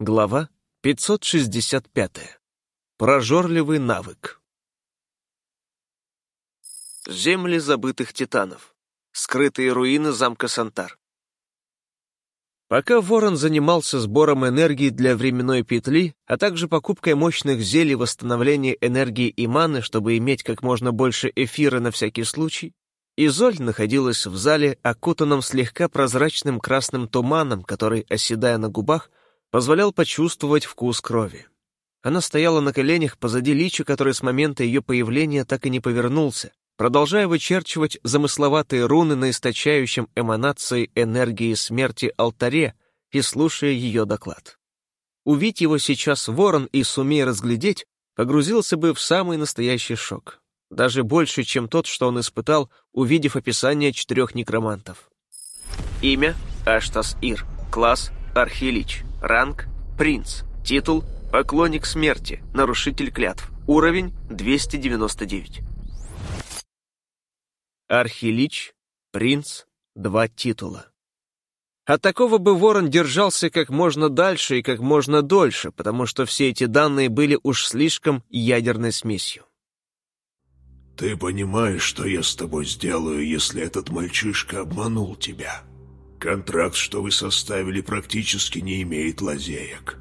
Глава 565. Прожорливый навык. Земли забытых титанов. Скрытые руины замка Сантар. Пока Ворон занимался сбором энергии для временной петли, а также покупкой мощных зелий восстановления энергии и маны, чтобы иметь как можно больше эфира на всякий случай, Изоль находилась в зале, окутанном слегка прозрачным красным туманом, который, оседая на губах, позволял почувствовать вкус крови. Она стояла на коленях позади Лича, который с момента ее появления так и не повернулся, продолжая вычерчивать замысловатые руны на источающем эманации энергии смерти алтаре и слушая ее доклад. Увидеть его сейчас ворон и сумея разглядеть, погрузился бы в самый настоящий шок. Даже больше, чем тот, что он испытал, увидев описание четырех некромантов. Имя — Аштас Ир. Класс — Архилич. Ранг – принц. Титул – поклонник смерти, нарушитель клятв. Уровень – 299. Архилич, принц, два титула. От такого бы ворон держался как можно дальше и как можно дольше, потому что все эти данные были уж слишком ядерной смесью. «Ты понимаешь, что я с тобой сделаю, если этот мальчишка обманул тебя?» Контракт, что вы составили, практически не имеет лазеек.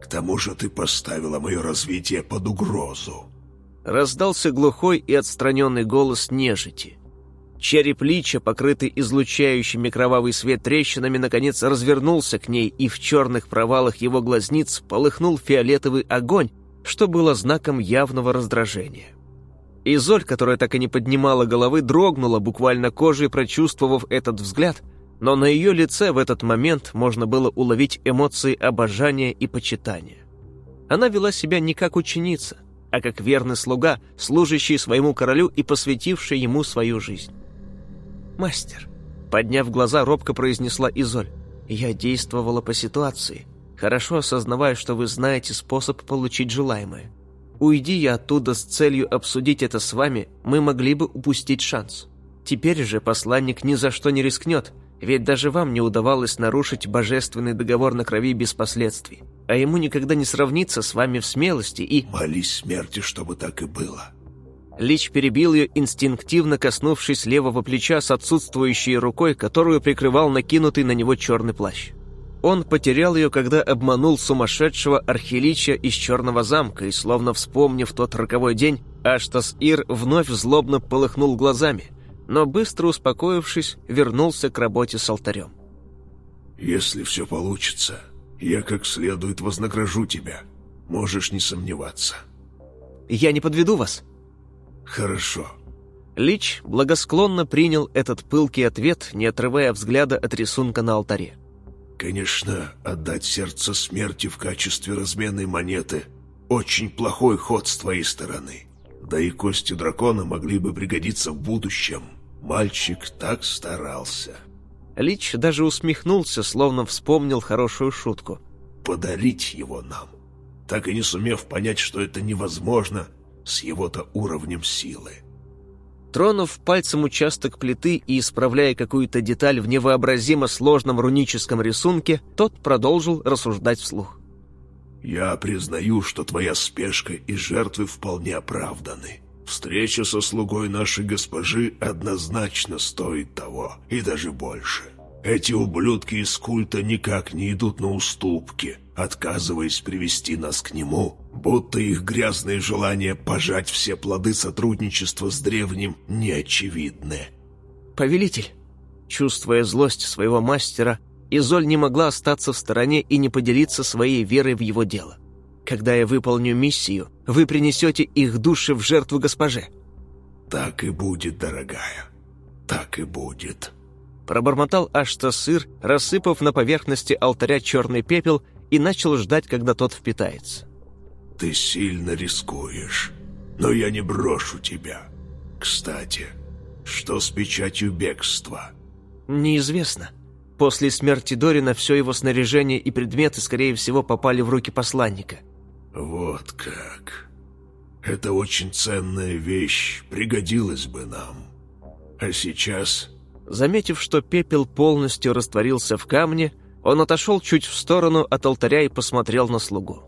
К тому же ты поставила мое развитие под угрозу. Раздался глухой и отстраненный голос нежити. Череп Лича, покрытый излучающими кровавый свет трещинами, наконец развернулся к ней, и в черных провалах его глазниц полыхнул фиолетовый огонь, что было знаком явного раздражения. Изоль, которая так и не поднимала головы, дрогнула, буквально кожей прочувствовав этот взгляд — но на ее лице в этот момент можно было уловить эмоции обожания и почитания. Она вела себя не как ученица, а как верный слуга, служащий своему королю и посвятивший ему свою жизнь. «Мастер», — подняв глаза, робко произнесла Изоль, «я действовала по ситуации, хорошо осознавая, что вы знаете способ получить желаемое. Уйди я оттуда с целью обсудить это с вами, мы могли бы упустить шанс. Теперь же посланник ни за что не рискнет, ведь даже вам не удавалось нарушить божественный договор на крови без последствий. А ему никогда не сравнится с вами в смелости и... Молись смерти, чтобы так и было. Лич перебил ее, инстинктивно коснувшись левого плеча с отсутствующей рукой, которую прикрывал накинутый на него черный плащ. Он потерял ее, когда обманул сумасшедшего архилича из Черного замка, и, словно вспомнив тот роковой день, Аштас Ир вновь злобно полыхнул глазами – но быстро успокоившись, вернулся к работе с алтарем. «Если все получится, я как следует вознагражу тебя. Можешь не сомневаться». «Я не подведу вас». «Хорошо». Лич благосклонно принял этот пылкий ответ, не отрывая взгляда от рисунка на алтаре. «Конечно, отдать сердце смерти в качестве разменной монеты – очень плохой ход с твоей стороны. Да и кости дракона могли бы пригодиться в будущем. Мальчик так старался. Лич даже усмехнулся, словно вспомнил хорошую шутку. Подарить его нам, так и не сумев понять, что это невозможно с его-то уровнем силы. Тронув пальцем участок плиты и исправляя какую-то деталь в невообразимо сложном руническом рисунке, тот продолжил рассуждать вслух. «Я признаю, что твоя спешка и жертвы вполне оправданы. Встреча со слугой нашей госпожи однозначно стоит того, и даже больше. Эти ублюдки из культа никак не идут на уступки, отказываясь привести нас к нему, будто их грязные желания пожать все плоды сотрудничества с древним неочевидны. «Повелитель!» Чувствуя злость своего мастера, Изоль не могла остаться в стороне и не поделиться своей верой в его дело. Когда я выполню миссию, вы принесете их души в жертву госпоже». «Так и будет, дорогая, так и будет». Пробормотал Аштасыр, рассыпав на поверхности алтаря черный пепел и начал ждать, когда тот впитается. «Ты сильно рискуешь, но я не брошу тебя. Кстати, что с печатью бегства?» «Неизвестно. После смерти Дорина все его снаряжение и предметы, скорее всего, попали в руки посланника. «Вот как. Это очень ценная вещь, пригодилась бы нам. А сейчас...» Заметив, что пепел полностью растворился в камне, Он отошел чуть в сторону от алтаря и посмотрел на слугу.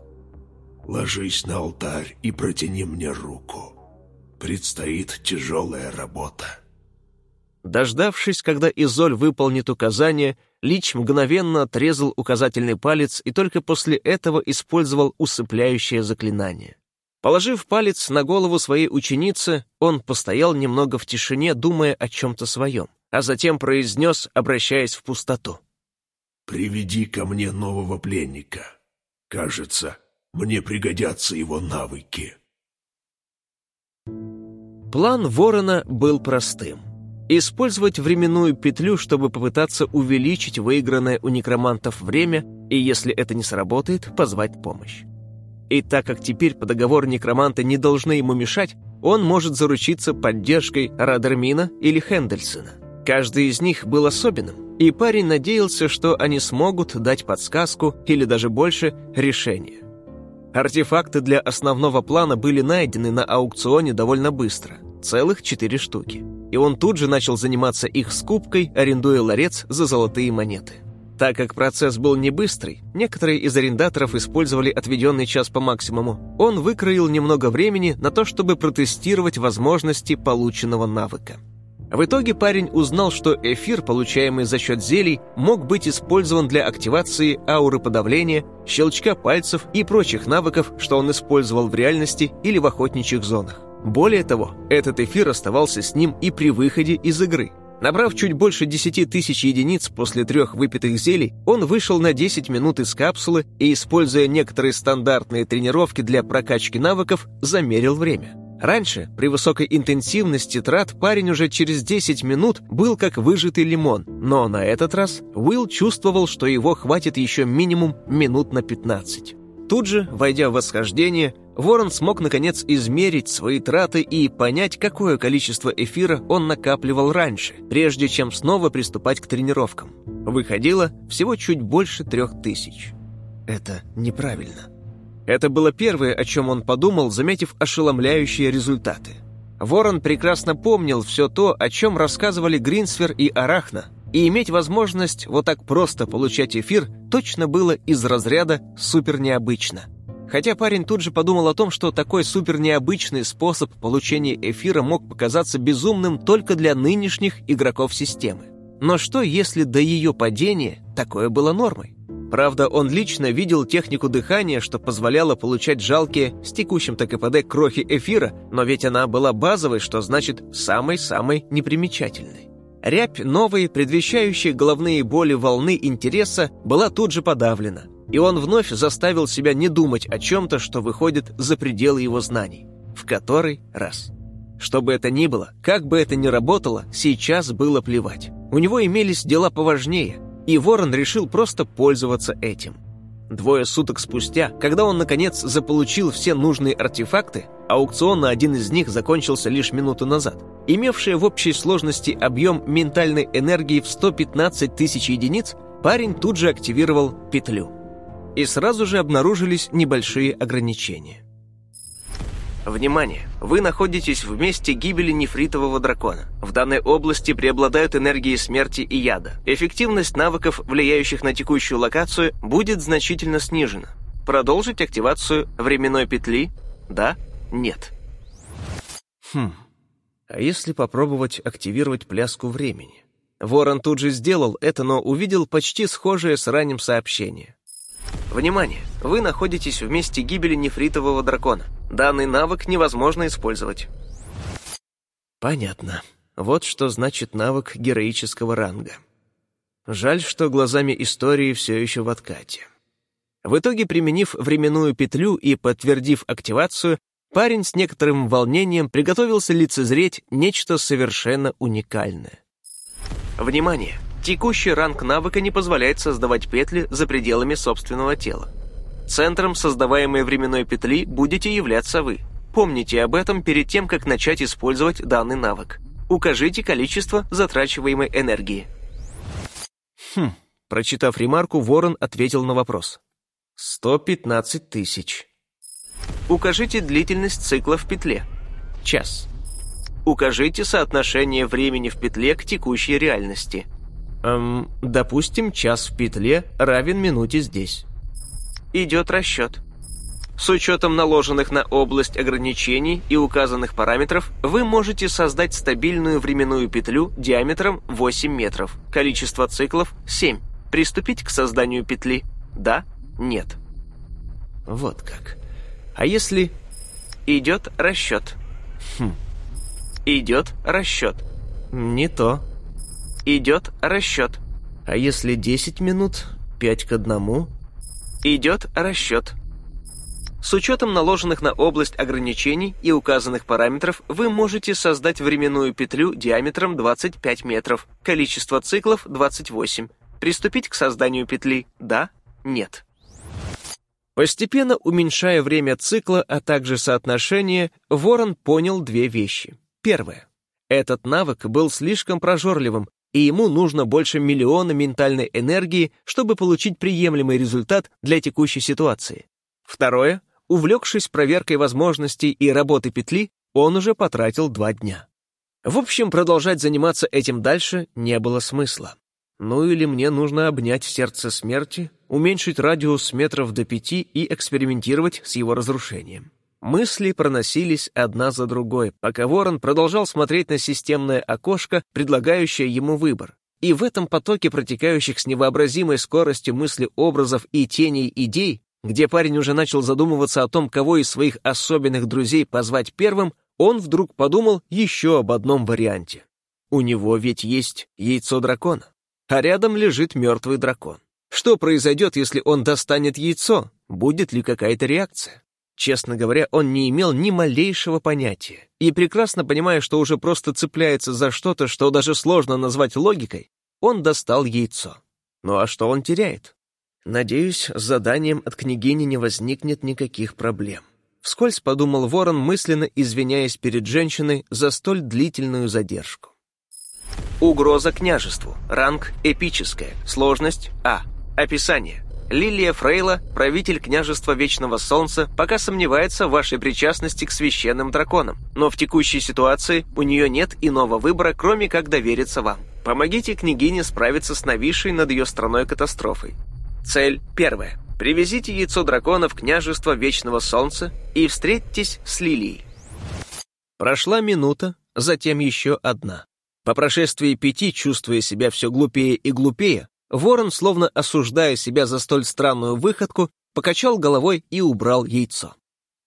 «Ложись на алтарь и протяни мне руку. Предстоит тяжелая работа». Дождавшись, когда Изоль выполнит указание, Лич мгновенно отрезал указательный палец и только после этого использовал усыпляющее заклинание. Положив палец на голову своей ученицы, он постоял немного в тишине, думая о чем-то своем, а затем произнес, обращаясь в пустоту. «Приведи ко мне нового пленника. Кажется, мне пригодятся его навыки». План Ворона был простым. Использовать временную петлю, чтобы попытаться увеличить выигранное у некромантов время, и если это не сработает, позвать помощь. И так как теперь по договору некроманты не должны ему мешать, он может заручиться поддержкой Радермина или Хендельсона. Каждый из них был особенным, и парень надеялся, что они смогут дать подсказку или даже больше решение. Артефакты для основного плана были найдены на аукционе довольно быстро, целых четыре штуки. И он тут же начал заниматься их скупкой, арендуя ларец за золотые монеты. Так как процесс был не быстрый, некоторые из арендаторов использовали отведенный час по максимуму, он выкроил немного времени на то, чтобы протестировать возможности полученного навыка. В итоге парень узнал, что эфир, получаемый за счет зелий, мог быть использован для активации ауры подавления, щелчка пальцев и прочих навыков, что он использовал в реальности или в охотничьих зонах. Более того, этот эфир оставался с ним и при выходе из игры, Набрав чуть больше 10 тысяч единиц после трех выпитых зелий, он вышел на 10 минут из капсулы и, используя некоторые стандартные тренировки для прокачки навыков, замерил время. Раньше, при высокой интенсивности трат, парень уже через 10 минут был как выжатый лимон, но на этот раз Уилл чувствовал, что его хватит еще минимум минут на 15. Тут же, войдя в восхождение, Ворон смог наконец измерить свои траты и понять, какое количество эфира он накапливал раньше, прежде чем снова приступать к тренировкам. Выходило всего чуть больше трех тысяч. Это неправильно. Это было первое, о чем он подумал, заметив ошеломляющие результаты. Ворон прекрасно помнил все то, о чем рассказывали Гринсфер и Арахна, и иметь возможность вот так просто получать эфир точно было из разряда «супер необычно». Хотя парень тут же подумал о том, что такой супер необычный способ получения эфира мог показаться безумным только для нынешних игроков системы. Но что, если до ее падения такое было нормой? Правда, он лично видел технику дыхания, что позволяло получать жалкие с текущим-то КПД крохи эфира, но ведь она была базовой, что значит самой-самой непримечательной. Рябь новой, предвещающей головные боли волны интереса, была тут же подавлена – и он вновь заставил себя не думать о чем-то, что выходит за пределы его знаний. В который раз. Что бы это ни было, как бы это ни работало, сейчас было плевать. У него имелись дела поважнее, и Ворон решил просто пользоваться этим. Двое суток спустя, когда он наконец заполучил все нужные артефакты, аукцион на один из них закончился лишь минуту назад, имевший в общей сложности объем ментальной энергии в 115 тысяч единиц, парень тут же активировал петлю и сразу же обнаружились небольшие ограничения. Внимание! Вы находитесь в месте гибели нефритового дракона. В данной области преобладают энергии смерти и яда. Эффективность навыков, влияющих на текущую локацию, будет значительно снижена. Продолжить активацию временной петли? Да? Нет. Хм. А если попробовать активировать пляску времени? Ворон тут же сделал это, но увидел почти схожее с ранним сообщение. Внимание! Вы находитесь в месте гибели нефритового дракона. Данный навык невозможно использовать. Понятно. Вот что значит навык героического ранга. Жаль, что глазами истории все еще в откате. В итоге, применив временную петлю и подтвердив активацию, парень с некоторым волнением приготовился лицезреть нечто совершенно уникальное. Внимание! Текущий ранг навыка не позволяет создавать петли за пределами собственного тела. Центром создаваемой временной петли будете являться вы. Помните об этом перед тем, как начать использовать данный навык. Укажите количество затрачиваемой энергии. Хм, прочитав ремарку, Ворон ответил на вопрос. 115 тысяч. Укажите длительность цикла в петле. Час. Укажите соотношение времени в петле к текущей реальности – Эм, допустим, час в петле равен минуте здесь. Идет расчет. С учетом наложенных на область ограничений и указанных параметров, вы можете создать стабильную временную петлю диаметром 8 метров. Количество циклов – 7. Приступить к созданию петли? Да? Нет. Вот как. А если... Идет расчет. Хм. Идет расчет. Не то. Идет расчет. А если 10 минут, 5 к одному? Идет расчет. С учетом наложенных на область ограничений и указанных параметров вы можете создать временную петлю диаметром 25 метров, количество циклов 28. Приступить к созданию петли «да», «нет». Постепенно уменьшая время цикла, а также соотношение, Ворон понял две вещи. Первое. Этот навык был слишком прожорливым, и ему нужно больше миллиона ментальной энергии, чтобы получить приемлемый результат для текущей ситуации. Второе. Увлекшись проверкой возможностей и работы петли, он уже потратил два дня. В общем, продолжать заниматься этим дальше не было смысла. Ну или мне нужно обнять сердце смерти, уменьшить радиус метров до пяти и экспериментировать с его разрушением. Мысли проносились одна за другой, пока Ворон продолжал смотреть на системное окошко, предлагающее ему выбор. И в этом потоке протекающих с невообразимой скоростью мысли образов и теней идей, где парень уже начал задумываться о том, кого из своих особенных друзей позвать первым, он вдруг подумал еще об одном варианте. У него ведь есть яйцо дракона, а рядом лежит мертвый дракон. Что произойдет, если он достанет яйцо? Будет ли какая-то реакция? Честно говоря, он не имел ни малейшего понятия. И прекрасно понимая, что уже просто цепляется за что-то, что даже сложно назвать логикой, он достал яйцо. Ну а что он теряет? Надеюсь, с заданием от княгини не возникнет никаких проблем. Вскользь подумал Ворон, мысленно извиняясь перед женщиной за столь длительную задержку. Угроза княжеству. Ранг эпическая. Сложность А. Описание. Лилия Фрейла, правитель княжества Вечного Солнца, пока сомневается в вашей причастности к священным драконам, но в текущей ситуации у нее нет иного выбора, кроме как довериться вам. Помогите княгине справиться с нависшей над ее страной катастрофой. Цель первая. Привезите яйцо дракона в княжество Вечного Солнца и встретитесь с Лилией. Прошла минута, затем еще одна. По прошествии пяти, чувствуя себя все глупее и глупее, Ворон, словно осуждая себя за столь странную выходку, покачал головой и убрал яйцо.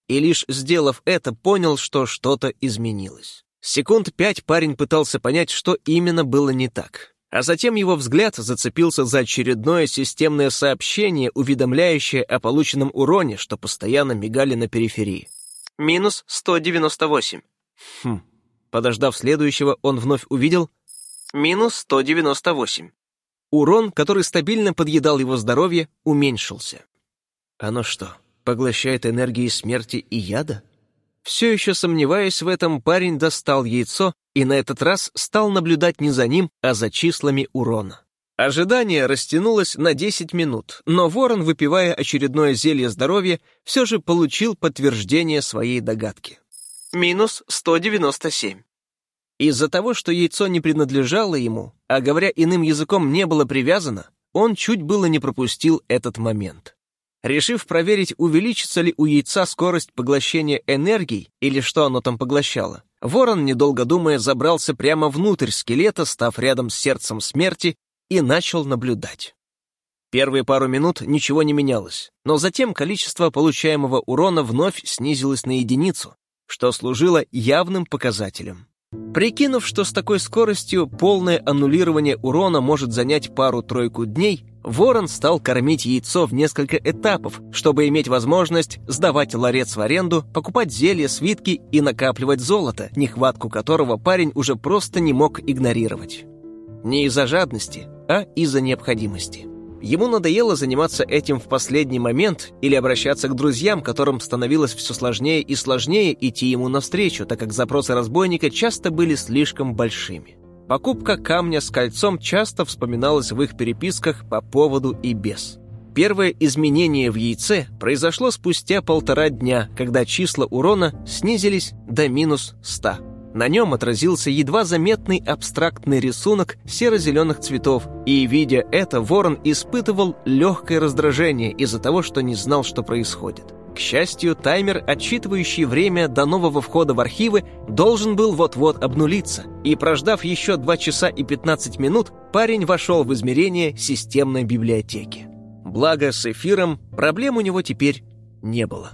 И лишь сделав это, понял, что что-то изменилось. Секунд пять парень пытался понять, что именно было не так. А затем его взгляд зацепился за очередное системное сообщение, уведомляющее о полученном уроне, что постоянно мигали на периферии. Минус 198. Хм. Подождав следующего, он вновь увидел минус 198. Урон, который стабильно подъедал его здоровье, уменьшился. Оно что, поглощает энергии смерти и яда? Все еще сомневаясь в этом, парень достал яйцо и на этот раз стал наблюдать не за ним, а за числами урона. Ожидание растянулось на 10 минут, но ворон, выпивая очередное зелье здоровья, все же получил подтверждение своей догадки. Минус 197. Из-за того, что яйцо не принадлежало ему, а говоря иным языком не было привязано, он чуть было не пропустил этот момент. Решив проверить, увеличится ли у яйца скорость поглощения энергии или что оно там поглощало, ворон, недолго думая, забрался прямо внутрь скелета, став рядом с сердцем смерти, и начал наблюдать. Первые пару минут ничего не менялось, но затем количество получаемого урона вновь снизилось на единицу, что служило явным показателем. Прикинув, что с такой скоростью полное аннулирование урона может занять пару-тройку дней, Ворон стал кормить яйцо в несколько этапов, чтобы иметь возможность сдавать ларец в аренду, покупать зелья, свитки и накапливать золото, нехватку которого парень уже просто не мог игнорировать. Не из-за жадности, а из-за необходимости. Ему надоело заниматься этим в последний момент или обращаться к друзьям, которым становилось все сложнее и сложнее идти ему навстречу, так как запросы разбойника часто были слишком большими. Покупка камня с кольцом часто вспоминалась в их переписках по поводу и без. Первое изменение в яйце произошло спустя полтора дня, когда числа урона снизились до минус 100. На нем отразился едва заметный абстрактный рисунок серо-зеленых цветов, и, видя это, ворон испытывал легкое раздражение из-за того, что не знал, что происходит. К счастью, таймер, отсчитывающий время до нового входа в архивы, должен был вот-вот обнулиться, и, прождав еще 2 часа и 15 минут, парень вошел в измерение системной библиотеки. Благо, с эфиром проблем у него теперь не было.